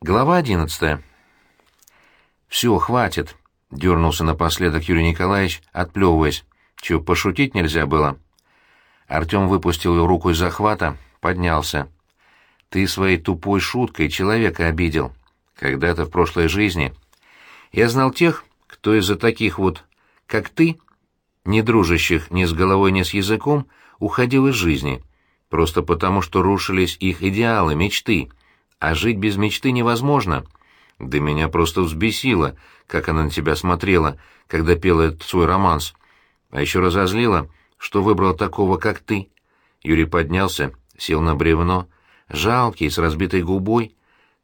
Глава одиннадцатая. «Все, хватит», — дернулся напоследок Юрий Николаевич, отплевываясь. «Че, пошутить нельзя было?» Артем выпустил ее руку из захвата, поднялся. «Ты своей тупой шуткой человека обидел. Когда-то в прошлой жизни. Я знал тех, кто из-за таких вот, как ты, не дружащих ни с головой, ни с языком, уходил из жизни, просто потому, что рушились их идеалы, мечты» а жить без мечты невозможно. Да меня просто взбесило, как она на тебя смотрела, когда пела этот свой романс. А еще разозлила, что выбрала такого, как ты. Юрий поднялся, сел на бревно, жалкий, с разбитой губой,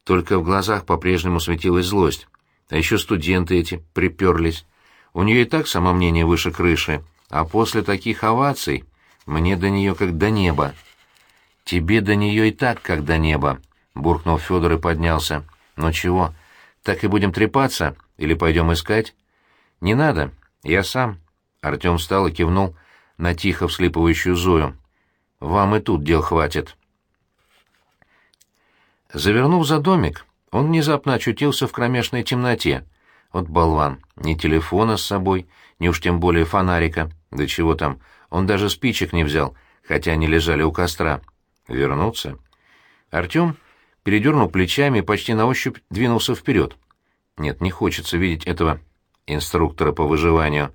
только в глазах по-прежнему светилась злость. А еще студенты эти приперлись. У нее и так самомнение выше крыши, а после таких оваций мне до нее как до неба. Тебе до нее и так как до неба. — буркнул Федор и поднялся. «Ну чего, так и будем трепаться? Или пойдем искать?» «Не надо, я сам». Артем встал и кивнул на тихо вслипывающую Зою. «Вам и тут дел хватит». Завернув за домик, он внезапно очутился в кромешной темноте. Вот болван, ни телефона с собой, ни уж тем более фонарика. Да чего там, он даже спичек не взял, хотя они лежали у костра. Вернуться? Артем передернул плечами и почти на ощупь двинулся вперед. Нет, не хочется видеть этого инструктора по выживанию.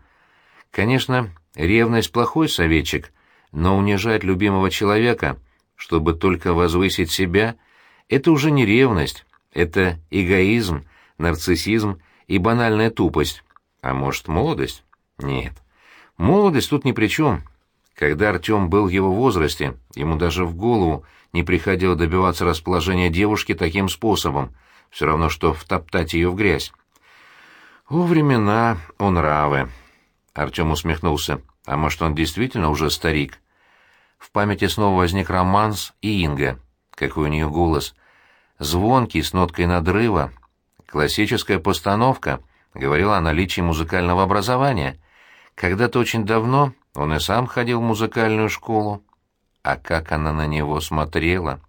Конечно, ревность — плохой советчик, но унижать любимого человека, чтобы только возвысить себя, это уже не ревность, это эгоизм, нарциссизм и банальная тупость. А может, молодость? Нет. Молодость тут ни при чем. Когда Артем был в его возрасте, ему даже в голову не приходило добиваться расположения девушки таким способом, все равно что втоптать ее в грязь. «О, времена, о нравы!» Артем усмехнулся. «А может, он действительно уже старик?» В памяти снова возник романс и Инга. Какой у нее голос. Звонкий, с ноткой надрыва. Классическая постановка. Говорила о наличии музыкального образования. Когда-то очень давно он и сам ходил в музыкальную школу. А как она на него смотрела!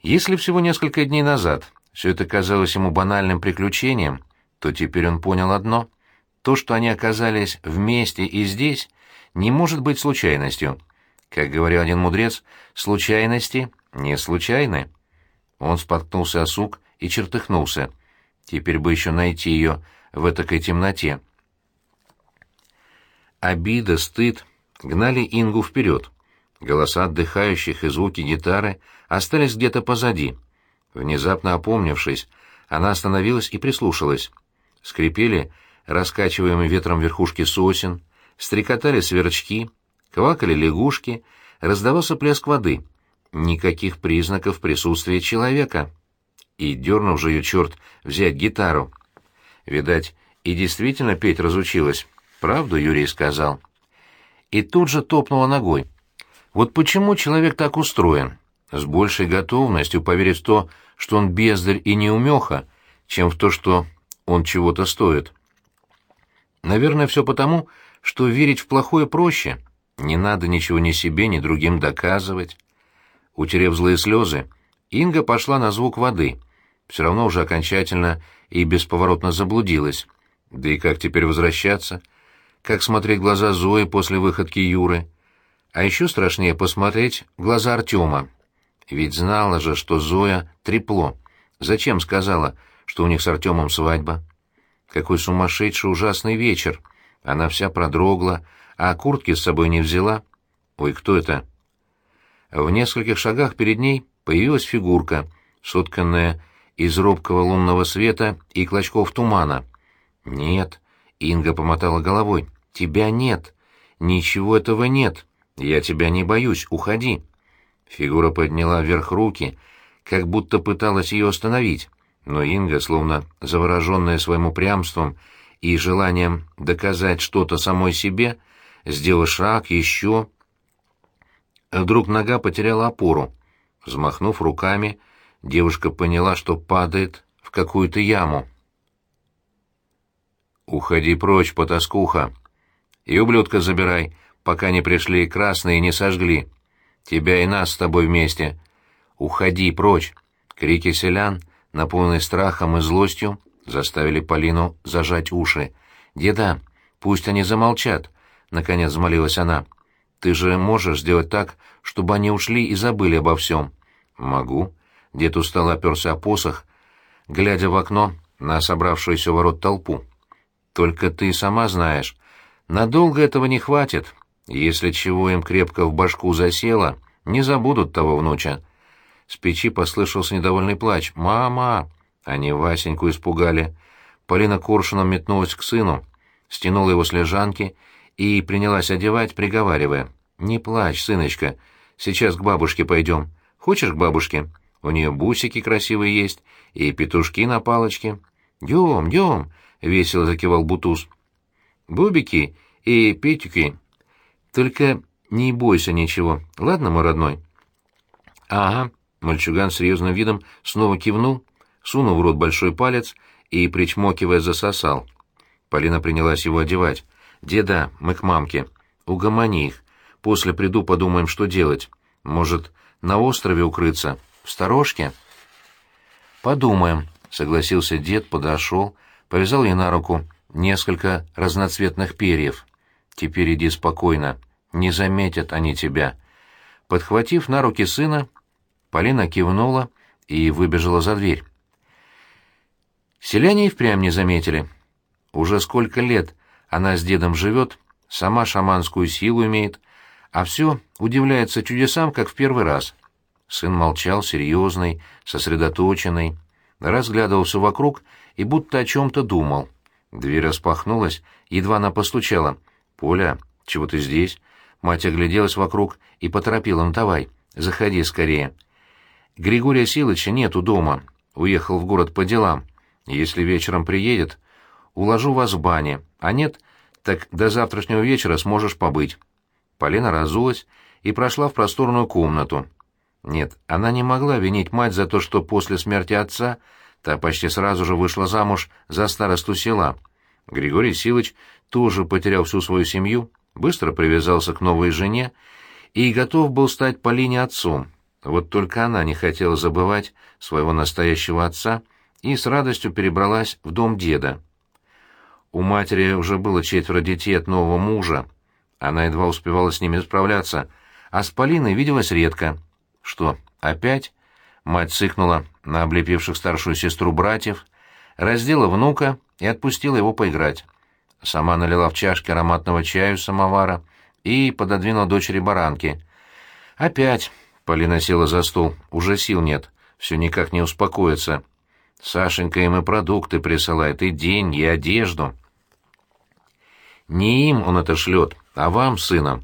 Если всего несколько дней назад все это казалось ему банальным приключением, то теперь он понял одно — то, что они оказались вместе и здесь, не может быть случайностью. Как говорил один мудрец, случайности не случайны. Он споткнулся о сук и чертыхнулся. Теперь бы еще найти ее в этакой темноте. Обида, стыд гнали Ингу вперед. Голоса отдыхающих и звуки гитары остались где-то позади. Внезапно опомнившись, она остановилась и прислушалась. Скрипели раскачиваемые ветром верхушки сосен, стрекотали сверчки, квакали лягушки, раздавался плеск воды. Никаких признаков присутствия человека. И дернул же ее черт взять гитару. Видать, и действительно петь разучилась. Правду Юрий сказал. И тут же топнула ногой. Вот почему человек так устроен? С большей готовностью поверить в то, что он бездарь и неумеха, чем в то, что он чего-то стоит. Наверное, все потому, что верить в плохое проще. Не надо ничего ни себе, ни другим доказывать. Утерев злые слезы, Инга пошла на звук воды. Все равно уже окончательно и бесповоротно заблудилась. Да и как теперь возвращаться? — как смотреть глаза Зои после выходки Юры. А еще страшнее посмотреть глаза Артема. Ведь знала же, что Зоя — трепло. Зачем сказала, что у них с Артемом свадьба? Какой сумасшедший ужасный вечер. Она вся продрогла, а куртки с собой не взяла. Ой, кто это? В нескольких шагах перед ней появилась фигурка, сотканная из робкого лунного света и клочков тумана. Нет, Инга помотала головой. «Тебя нет. Ничего этого нет. Я тебя не боюсь. Уходи». Фигура подняла вверх руки, как будто пыталась ее остановить, но Инга, словно завороженная своим упрямством и желанием доказать что-то самой себе, сделала шаг еще. Вдруг нога потеряла опору. Взмахнув руками, девушка поняла, что падает в какую-то яму. «Уходи прочь, потаскуха!» И ублюдка забирай, пока не пришли красные и не сожгли. Тебя и нас с тобой вместе. Уходи прочь. Крики селян наполненные страхом и злостью, заставили Полину зажать уши. «Деда, пусть они замолчат», — наконец взмолилась она. «Ты же можешь сделать так, чтобы они ушли и забыли обо всем». «Могу». Дед устало оперся о посох, глядя в окно на собравшуюся ворот толпу. «Только ты сама знаешь, надолго этого не хватит. Если чего им крепко в башку засело, не забудут того внуча». С печи послышался недовольный плач. «Мама!» Они Васеньку испугали. Полина Коршуном метнулась к сыну, стянула его с лежанки и принялась одевать, приговаривая. «Не плачь, сыночка, сейчас к бабушке пойдем. Хочешь к бабушке? У нее бусики красивые есть и петушки на палочке». «Дем, дем!» — весело закивал Бутуз. «Бубики и Петюки. Только не бойся ничего, ладно, мой родной?» «Ага», — мальчуган серьезным видом снова кивнул, сунул в рот большой палец и, причмокивая, засосал. Полина принялась его одевать. «Деда, мы к мамке. Угомони их. После приду, подумаем, что делать. Может, на острове укрыться? В сторожке?» «Подумаем», — согласился дед, подошел, повязал ей на руку несколько разноцветных перьев. «Теперь иди спокойно. Не заметят они тебя». Подхватив на руки сына, Полина кивнула и выбежала за дверь. Селяне и впрямь не заметили. Уже сколько лет она с дедом живет, сама шаманскую силу имеет, а все удивляется чудесам, как в первый раз. Сын молчал, серьезный, сосредоточенный, разглядывался вокруг и будто о чем-то думал. Дверь распахнулась, едва она постучала. «Поля, чего ты здесь?» Мать огляделась вокруг и поторопила. «Ну давай, заходи скорее». Григория Силыча нету дома, уехал в город по делам. Если вечером приедет, уложу вас в бане, а нет, так до завтрашнего вечера сможешь побыть». Полина разулась и прошла в просторную комнату. Нет, она не могла винить мать за то, что после смерти отца та почти сразу же вышла замуж за старосту села. Григорий Силыч тоже потерял всю свою семью, быстро привязался к новой жене и готов был стать Полине отцом. Вот только она не хотела забывать своего настоящего отца — и с радостью перебралась в дом деда. У матери уже было четверо детей от нового мужа. Она едва успевала с ними справляться, а с Полиной виделась редко. Что, опять? Мать цыкнула на облепивших старшую сестру братьев, раздела внука и отпустила его поиграть. Сама налила в чашки ароматного чаю самовара и пододвинула дочери баранки. «Опять!» — Полина села за стол. «Уже сил нет. Все никак не успокоится. Сашенька им и продукты присылает, и деньги, и одежду. Не им он это шлет, а вам, сынам.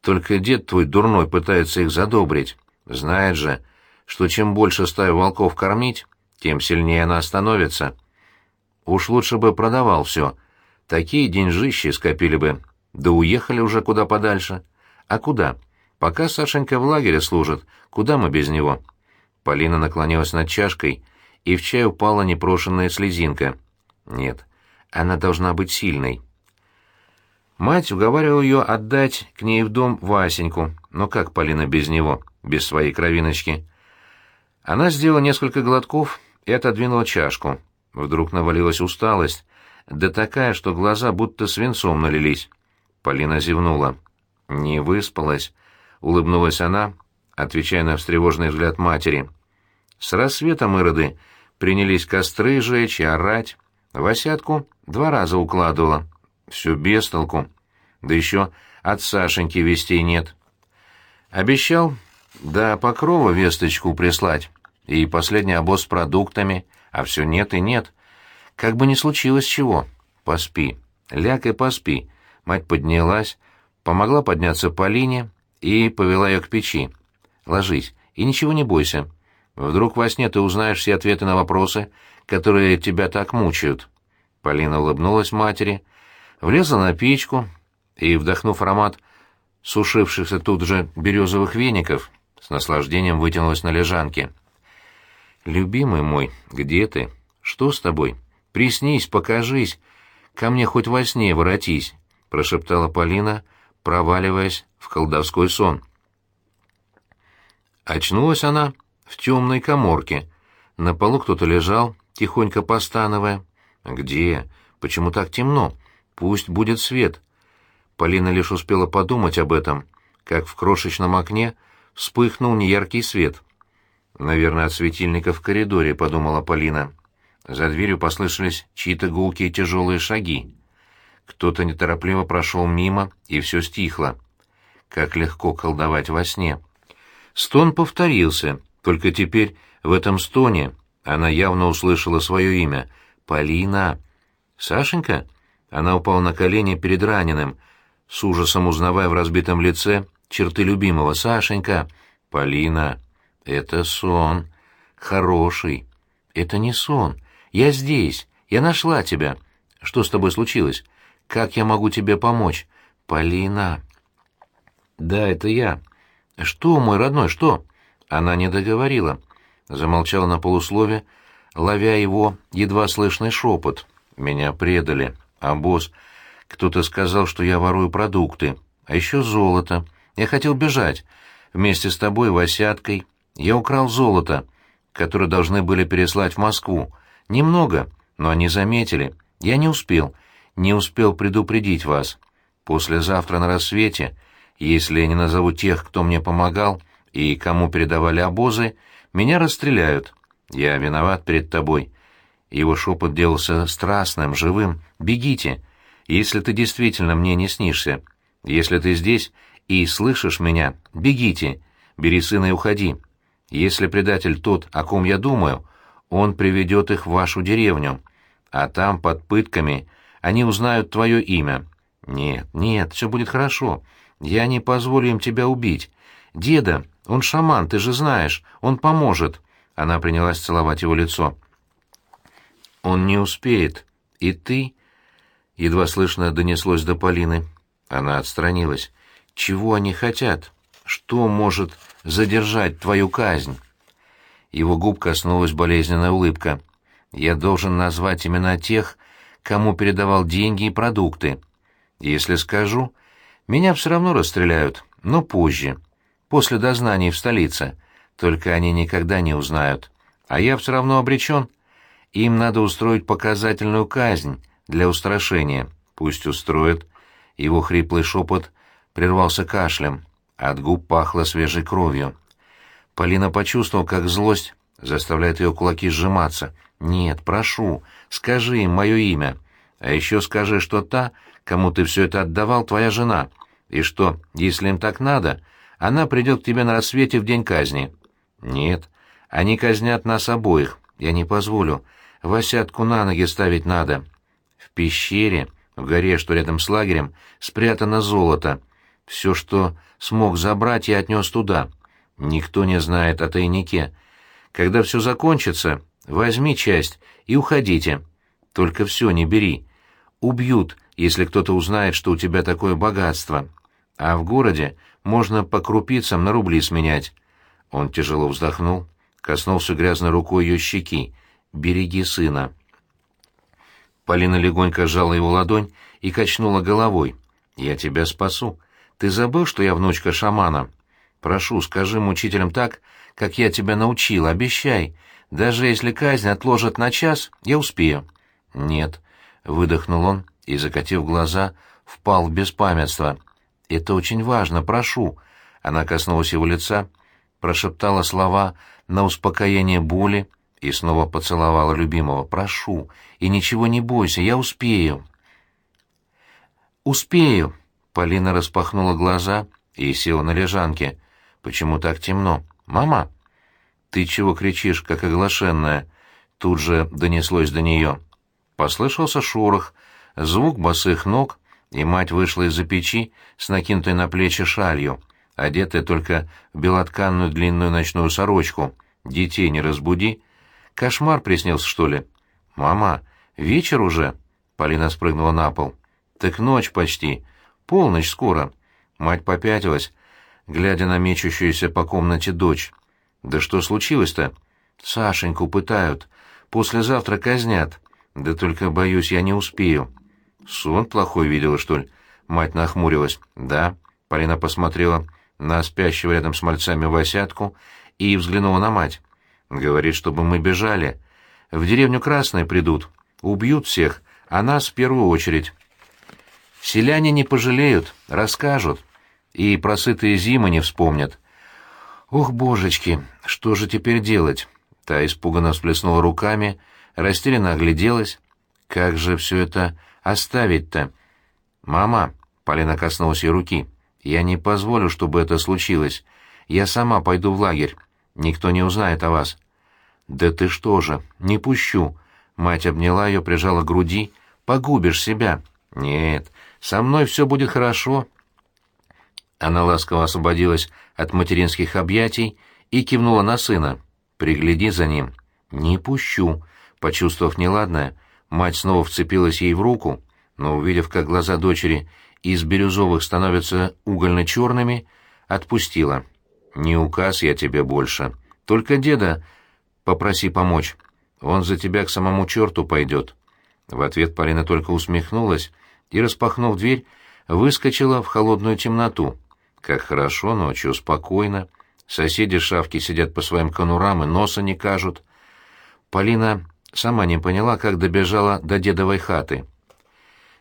Только дед твой дурной пытается их задобрить. Знает же, что чем больше стаю волков кормить, тем сильнее она становится. Уж лучше бы продавал все. Такие деньжищи скопили бы. Да уехали уже куда подальше. А куда? Пока Сашенька в лагере служит, куда мы без него? Полина наклонилась над чашкой и в чай упала непрошенная слезинка. Нет, она должна быть сильной. Мать уговаривала ее отдать к ней в дом Васеньку, но как Полина без него, без своей кровиночки? Она сделала несколько глотков и отодвинула чашку. Вдруг навалилась усталость, да такая, что глаза будто свинцом налились. Полина зевнула. «Не выспалась», — улыбнулась она, отвечая на встревоженный взгляд матери. С рассветом ироды принялись костры жечь и орать. Васятку два раза укладывала. Все без толку. Да еще от Сашеньки вестей нет. Обещал до Покрова весточку прислать. И последний обоз с продуктами. А все нет и нет. Как бы ни случилось чего. Поспи. Ляг и поспи. Мать поднялась, помогла подняться Полине и повела ее к печи. Ложись и ничего не бойся. Вдруг во сне ты узнаешь все ответы на вопросы, которые тебя так мучают. Полина улыбнулась матери, влезла на печку и, вдохнув аромат сушившихся тут же березовых веников, с наслаждением вытянулась на лежанке. «Любимый мой, где ты? Что с тобой? Приснись, покажись. Ко мне хоть во сне воротись», — прошептала Полина, проваливаясь в колдовской сон. Очнулась она в темной коморке, На полу кто-то лежал, тихонько постановая. «Где? Почему так темно? Пусть будет свет». Полина лишь успела подумать об этом, как в крошечном окне вспыхнул неяркий свет. «Наверное, от светильника в коридоре», — подумала Полина. За дверью послышались чьи-то гулкие тяжелые шаги. Кто-то неторопливо прошел мимо, и все стихло. Как легко колдовать во сне. Стон повторился, только теперь в этом стоне она явно услышала свое имя. «Полина!» «Сашенька?» Она упала на колени перед раненым, с ужасом узнавая в разбитом лице черты любимого. «Сашенька!» «Полина!» «Это сон. Хороший. Это не сон. Я здесь. Я нашла тебя. Что с тобой случилось? Как я могу тебе помочь? Полина!» «Да, это я. Что, мой родной, что?» Она не договорила. Замолчала на полуслове, ловя его едва слышный шепот. «Меня предали. А босс...» Кто-то сказал, что я ворую продукты. А еще золото. Я хотел бежать. Вместе с тобой, Васяткой. Я украл золото, которое должны были переслать в Москву. Немного, но они заметили. Я не успел. Не успел предупредить вас. Послезавтра на рассвете, если я не назову тех, кто мне помогал и кому передавали обозы, меня расстреляют. Я виноват перед тобой. Его шепот делался страстным, живым. Бегите, если ты действительно мне не снишься. Если ты здесь и слышишь меня, бегите. Бери сына и уходи. Если предатель тот, о ком я думаю, он приведет их в вашу деревню, а там, под пытками, они узнают твое имя. Нет, нет, все будет хорошо. Я не позволю им тебя убить. Деда, он шаман, ты же знаешь, он поможет. Она принялась целовать его лицо. Он не успеет. И ты... Едва слышно донеслось до Полины. Она отстранилась. Чего они хотят? Что может задержать твою казнь? Его губ коснулась болезненная улыбка. Я должен назвать имена тех, кому передавал деньги и продукты. Если скажу, меня все равно расстреляют, но позже, после дознаний в столице. Только они никогда не узнают. А я все равно обречен. Им надо устроить показательную казнь для устрашения. Пусть устроят. Его хриплый шепот прервался кашлем. От губ пахло свежей кровью. Полина почувствовала, как злость заставляет ее кулаки сжиматься. «Нет, прошу, скажи им мое имя. А еще скажи, что та, кому ты все это отдавал, твоя жена, и что, если им так надо, она придет к тебе на рассвете в день казни». «Нет, они казнят нас обоих. Я не позволю. Васятку на ноги ставить надо. В пещере, в горе, что рядом с лагерем, спрятано золото. Все, что смог забрать, я отнес туда. Никто не знает о тайнике. Когда все закончится, возьми часть и уходите. Только все не бери. Убьют, если кто-то узнает, что у тебя такое богатство. А в городе можно по крупицам на рубли сменять. Он тяжело вздохнул, коснулся грязной рукой ее щеки. «Береги сына». Полина легонько сжала его ладонь и качнула головой. «Я тебя спасу. Ты забыл, что я внучка шамана? Прошу, скажи мучителям так, как я тебя научил, обещай. Даже если казнь отложат на час, я успею». «Нет», — выдохнул он и, закатив глаза, впал в беспамятство. «Это очень важно, прошу». Она коснулась его лица, прошептала слова на успокоение боли и снова поцеловала любимого. «Прошу, и ничего не бойся, я успею». «Успею!» — Полина распахнула глаза и села на лежанке. «Почему так темно? Мама?» «Ты чего кричишь, как оглашенная?» Тут же донеслось до нее. Послышался шорох, звук босых ног, и мать вышла из-за печи с накинутой на плечи шалью, одетая только в белотканную длинную ночную сорочку. «Детей не разбуди!» «Кошмар приснился, что ли?» «Мама, вечер уже?» Полина спрыгнула на пол. «Так ночь почти. Полночь скоро». Мать попятилась, глядя на мечущуюся по комнате дочь. «Да что случилось-то?» «Сашеньку пытают. Послезавтра казнят. Да только, боюсь, я не успею». «Сон плохой видела, что ли?» Мать нахмурилась. «Да». Полина посмотрела на спящего рядом с мальцами Васятку и взглянула на мать. Говорит, чтобы мы бежали. В деревню Красной придут. Убьют всех, а нас в первую очередь. Селяне не пожалеют, расскажут. И про сытые зимы не вспомнят. Ох, божечки, что же теперь делать? Та испуганно всплеснула руками, растерянно огляделась. Как же все это оставить-то? Мама, Полина коснулась ей руки, я не позволю, чтобы это случилось. Я сама пойду в лагерь. Никто не узнает о вас. Да ты что же, не пущу. Мать обняла ее, прижала к груди. Погубишь себя. Нет, со мной все будет хорошо. Она ласково освободилась от материнских объятий и кивнула на сына. «Пригляди за ним». «Не пущу». Почувствовав неладное, мать снова вцепилась ей в руку, но, увидев, как глаза дочери из бирюзовых становятся угольно-черными, отпустила. «Не указ я тебе больше. Только деда попроси помочь. Он за тебя к самому черту пойдет». В ответ Полина только усмехнулась и, распахнув дверь, выскочила в холодную темноту. Как хорошо ночью, спокойно. Соседи шавки сидят по своим конурам и носа не кажут. Полина сама не поняла, как добежала до дедовой хаты.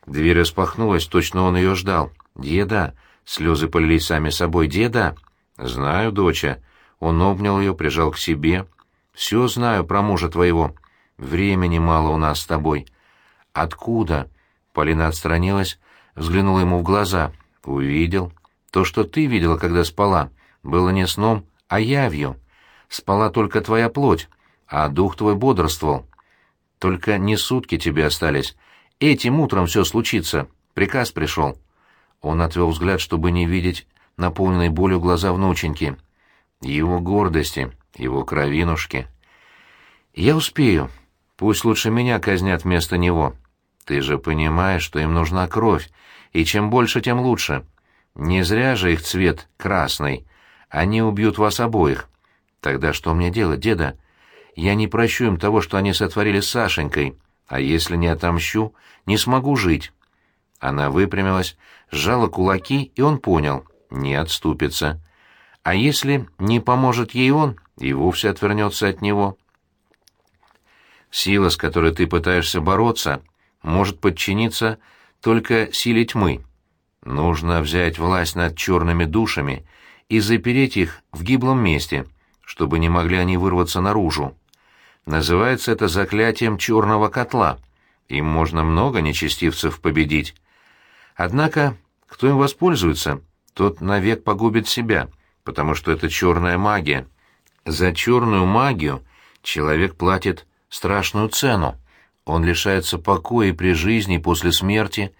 Дверь распахнулась, точно он ее ждал. «Деда!» — слезы полились сами собой. «Деда!» «Знаю, доча». Он обнял ее, прижал к себе. «Все знаю про мужа твоего. Времени мало у нас с тобой». «Откуда?» Полина отстранилась, взглянула ему в глаза. «Увидел. То, что ты видела, когда спала, было не сном, а явью. Спала только твоя плоть, а дух твой бодрствовал. Только не сутки тебе остались. Этим утром все случится. Приказ пришел». Он отвел взгляд, чтобы не видеть наполненной болью глаза внученьки. Его гордости, его кровинушки. «Я успею. Пусть лучше меня казнят вместо него. Ты же понимаешь, что им нужна кровь, и чем больше, тем лучше. Не зря же их цвет красный. Они убьют вас обоих. Тогда что мне делать, деда? Я не прощу им того, что они сотворили с Сашенькой, а если не отомщу, не смогу жить». Она выпрямилась, сжала кулаки, и он понял — не отступится. А если не поможет ей он, и вовсе отвернется от него. Сила, с которой ты пытаешься бороться, может подчиниться только силе тьмы. Нужно взять власть над черными душами и запереть их в гиблом месте, чтобы не могли они вырваться наружу. Называется это заклятием черного котла. Им можно много нечестивцев победить. Однако, кто им воспользуется, тот навек погубит себя, потому что это черная магия. За черную магию человек платит страшную цену. Он лишается покоя при жизни, и после смерти.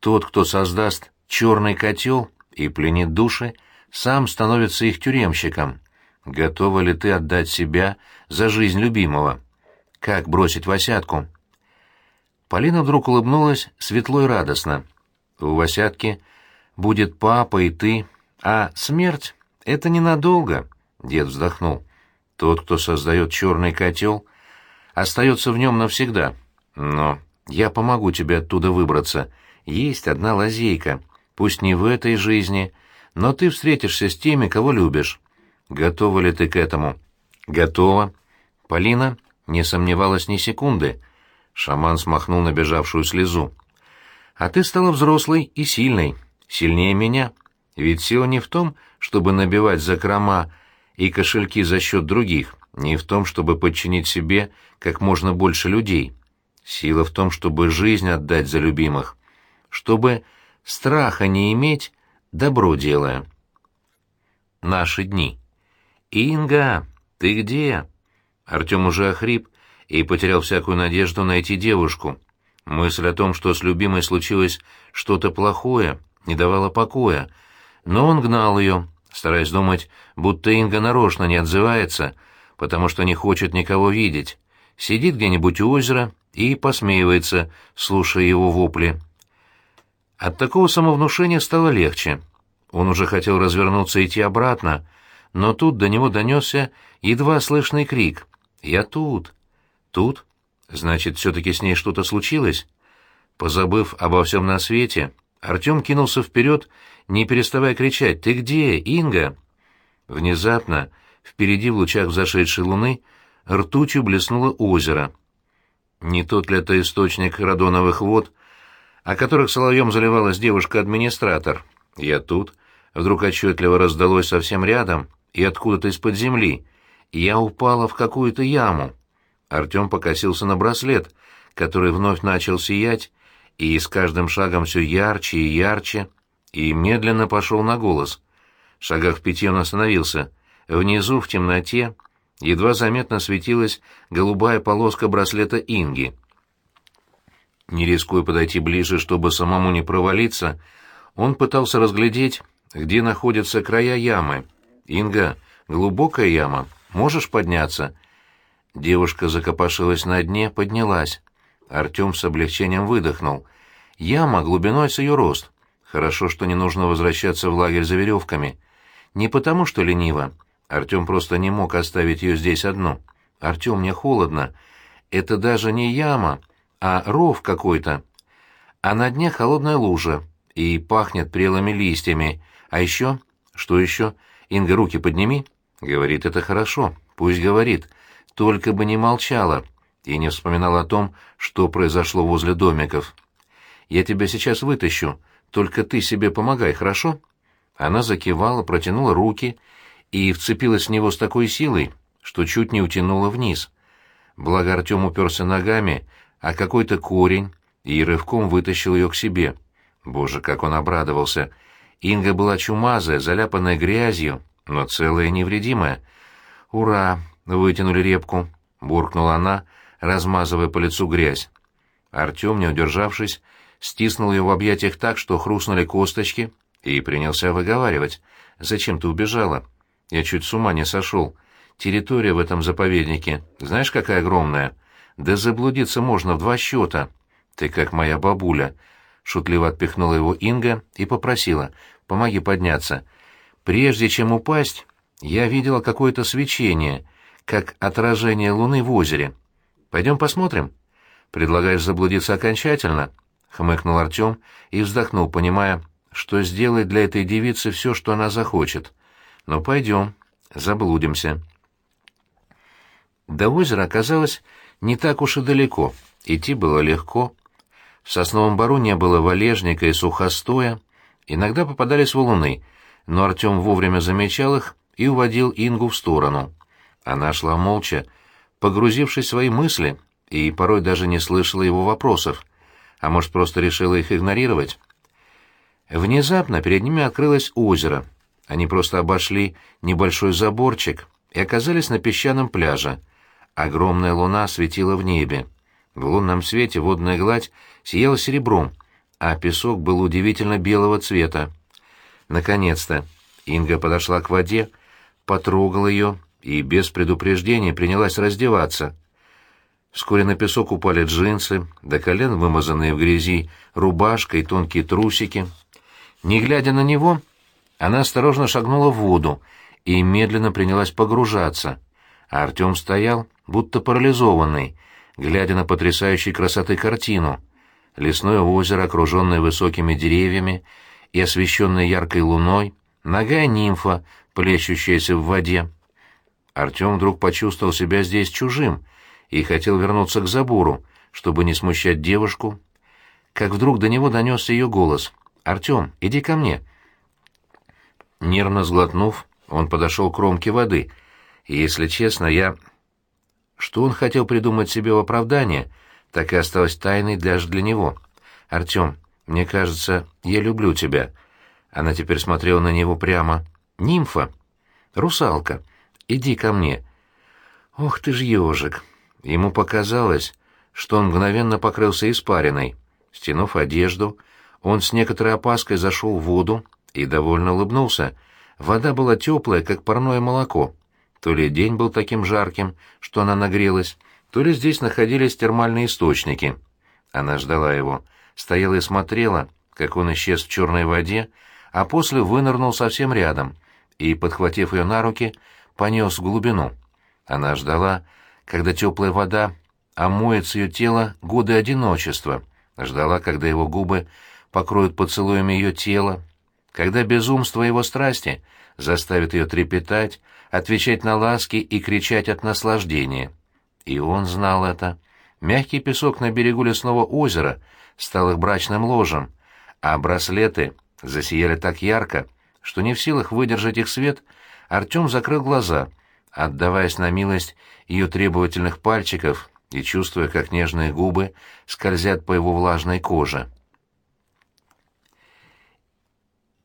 Тот, кто создаст черный котел и пленит души, сам становится их тюремщиком. Готова ли ты отдать себя за жизнь любимого? Как бросить Васятку? Полина вдруг улыбнулась светло и радостно. У Васятки будет папа и ты, а смерть — это ненадолго, — дед вздохнул. Тот, кто создает черный котел, остается в нем навсегда. Но я помогу тебе оттуда выбраться. Есть одна лазейка, пусть не в этой жизни, но ты встретишься с теми, кого любишь. Готова ли ты к этому? Готова. Полина не сомневалась ни секунды. Шаман смахнул набежавшую слезу. А ты стала взрослой и сильной сильнее меня. Ведь сила не в том, чтобы набивать закрома и кошельки за счет других, не в том, чтобы подчинить себе как можно больше людей. Сила в том, чтобы жизнь отдать за любимых, чтобы страха не иметь, добро делая. Наши дни. «Инга, ты где?» Артем уже охрип и потерял всякую надежду найти девушку. Мысль о том, что с любимой случилось что-то плохое, не давала покоя, но он гнал ее, стараясь думать, будто Инга нарочно не отзывается, потому что не хочет никого видеть, сидит где-нибудь у озера и посмеивается, слушая его вопли. От такого самовнушения стало легче. Он уже хотел развернуться и идти обратно, но тут до него донесся едва слышный крик. «Я тут!» «Тут?» Значит, все-таки с ней что-то случилось? Позабыв обо всем на свете, Артем кинулся вперед, не переставая кричать «Ты где, Инга?» Внезапно Впереди, в лучах взошедшей луны, ртутью блеснуло озеро. Не тот ли это источник радоновых вод, о которых соловьем заливалась девушка-администратор? Я тут. Вдруг отчетливо раздалось совсем рядом и откуда-то из-под земли. Я упала в какую-то яму. Артем покосился на браслет, который вновь начал сиять, и с каждым шагом все ярче и ярче, и медленно пошел на голос. В шагах в пяти он остановился. Внизу, в темноте, едва заметно светилась голубая полоска браслета Инги. Не рискуя подойти ближе, чтобы самому не провалиться, он пытался разглядеть, где находятся края ямы. «Инга, глубокая яма. Можешь подняться?» Девушка закопошилась на дне, поднялась. Артем с облегчением выдохнул. Яма глубиной с ее рост. Хорошо, что не нужно возвращаться в лагерь за веревками. Не потому, что лениво. Артем просто не мог оставить ее здесь одну. «Артем, мне холодно. Это даже не яма, а ров какой-то. А на дне холодная лужа, и пахнет прелыми листьями. А еще... Что еще? Инга, руки подними. Говорит, это хорошо. Пусть говорит. Только бы не молчала и не вспоминала о том, что произошло возле домиков. Я тебя сейчас вытащу. Только ты себе помогай, хорошо?» Она закивала, протянула руки и вцепилась в него с такой силой, что чуть не утянула вниз. Благо Артем уперся ногами, а какой-то корень, и рывком вытащил ее к себе. Боже, как он обрадовался! Инга была чумазая, заляпанная грязью, но целая и невредимая. «Ура!» — вытянули репку, — буркнула она, размазывая по лицу грязь. Артем, не удержавшись, стиснул ее в объятиях так, что хрустнули косточки, и принялся выговаривать. «Зачем ты убежала? Я чуть с ума не сошел. Территория в этом заповеднике, знаешь, какая огромная? Да заблудиться можно в два счета. Ты как моя бабуля». Шутливо отпихнула его Инга и попросила. «Помоги подняться. Прежде чем упасть, я видела какое-то свечение, как отражение луны в озере. Пойдем посмотрим?» «Предлагаешь заблудиться окончательно?» — хмыкнул Артем и вздохнул, понимая, что сделает для этой девицы все, что она захочет. «Ну, пойдем, заблудимся». До озера оказалось не так уж и далеко, идти было легко. В сосновом бару не было валежника и сухостоя, иногда попадались валуны, но Артем вовремя замечал их и уводил Ингу в сторону. Она шла молча, погрузившись в свои мысли, и порой даже не слышала его вопросов а может, просто решила их игнорировать. Внезапно перед ними открылось озеро. Они просто обошли небольшой заборчик и оказались на песчаном пляже. Огромная луна светила в небе. В лунном свете водная гладь сияла серебром, а песок был удивительно белого цвета. Наконец-то Инга подошла к воде, потрогала ее и без предупреждения принялась раздеваться. Вскоре на песок упали джинсы, до колен вымазанные в грязи рубашка и тонкие трусики. Не глядя на него, она осторожно шагнула в воду и медленно принялась погружаться, а Артем стоял, будто парализованный, глядя на потрясающей красоты картину. Лесное озеро, окруженное высокими деревьями и освещенное яркой луной, ногая нимфа, плещущаяся в воде. Артем вдруг почувствовал себя здесь чужим — и хотел вернуться к забору, чтобы не смущать девушку, как вдруг до него донесся ее голос. «Артем, иди ко мне». Нервно сглотнув, он подошел к кромке воды, и, если честно, я... Что он хотел придумать себе в оправдание, так и осталось тайной даже для него. «Артем, мне кажется, я люблю тебя». Она теперь смотрела на него прямо. «Нимфа! Русалка! Иди ко мне!» «Ох ты ж ежик!» Ему показалось, что он мгновенно покрылся испариной. Стянув одежду, он с некоторой опаской зашел в воду и довольно улыбнулся. Вода была теплая, как парное молоко. То ли день был таким жарким, что она нагрелась, то ли здесь находились термальные источники. Она ждала его, стояла и смотрела, как он исчез в черной воде, а после вынырнул совсем рядом и, подхватив ее на руки, понес в глубину. Она ждала, когда теплая вода омоет с ее тела годы одиночества, ждала, когда его губы покроют поцелуями ее тело, когда безумство его страсти заставит ее трепетать, отвечать на ласки и кричать от наслаждения. И он знал это. Мягкий песок на берегу лесного озера стал их брачным ложем, а браслеты засияли так ярко, что не в силах выдержать их свет, Артем закрыл глаза, отдаваясь на милость ее требовательных пальчиков и чувствуя, как нежные губы скользят по его влажной коже.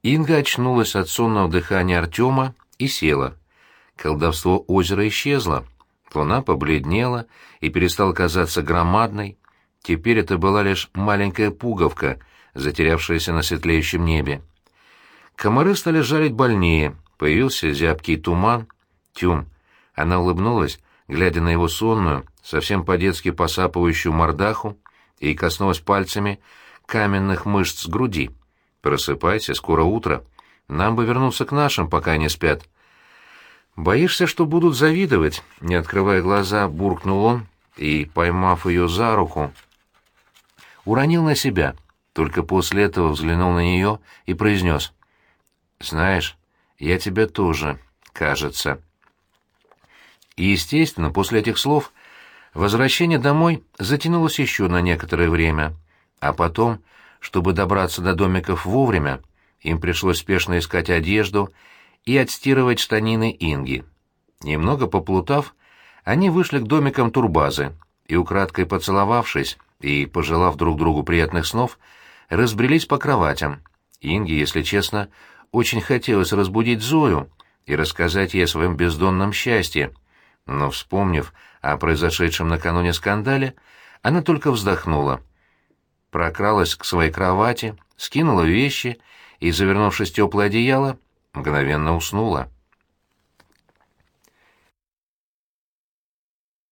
Инга очнулась от сонного дыхания Артема и села. Колдовство озера исчезло. Луна побледнела и перестала казаться громадной. Теперь это была лишь маленькая пуговка, затерявшаяся на светлеющем небе. Комары стали жарить больнее, появился зябкий туман. Тюм. Она улыбнулась, глядя на его сонную, совсем по-детски посапывающую мордаху, и коснулась пальцами каменных мышц груди. «Просыпайся, скоро утро. Нам бы вернуться к нашим, пока они спят». «Боишься, что будут завидовать?» — не открывая глаза, буркнул он и, поймав ее за руку, уронил на себя. Только после этого взглянул на нее и произнес. «Знаешь, я тебя тоже, кажется». И, естественно, после этих слов возвращение домой затянулось еще на некоторое время, а потом, чтобы добраться до домиков вовремя, им пришлось спешно искать одежду и отстирывать штанины Инги. Немного поплутав, они вышли к домикам турбазы и, украдкой поцеловавшись и пожелав друг другу приятных снов, разбрелись по кроватям. Инге, если честно, очень хотелось разбудить Зою и рассказать ей о своем бездонном счастье, но, вспомнив о произошедшем накануне скандале, она только вздохнула. Прокралась к своей кровати, скинула вещи и, завернувшись в теплое одеяло, мгновенно уснула.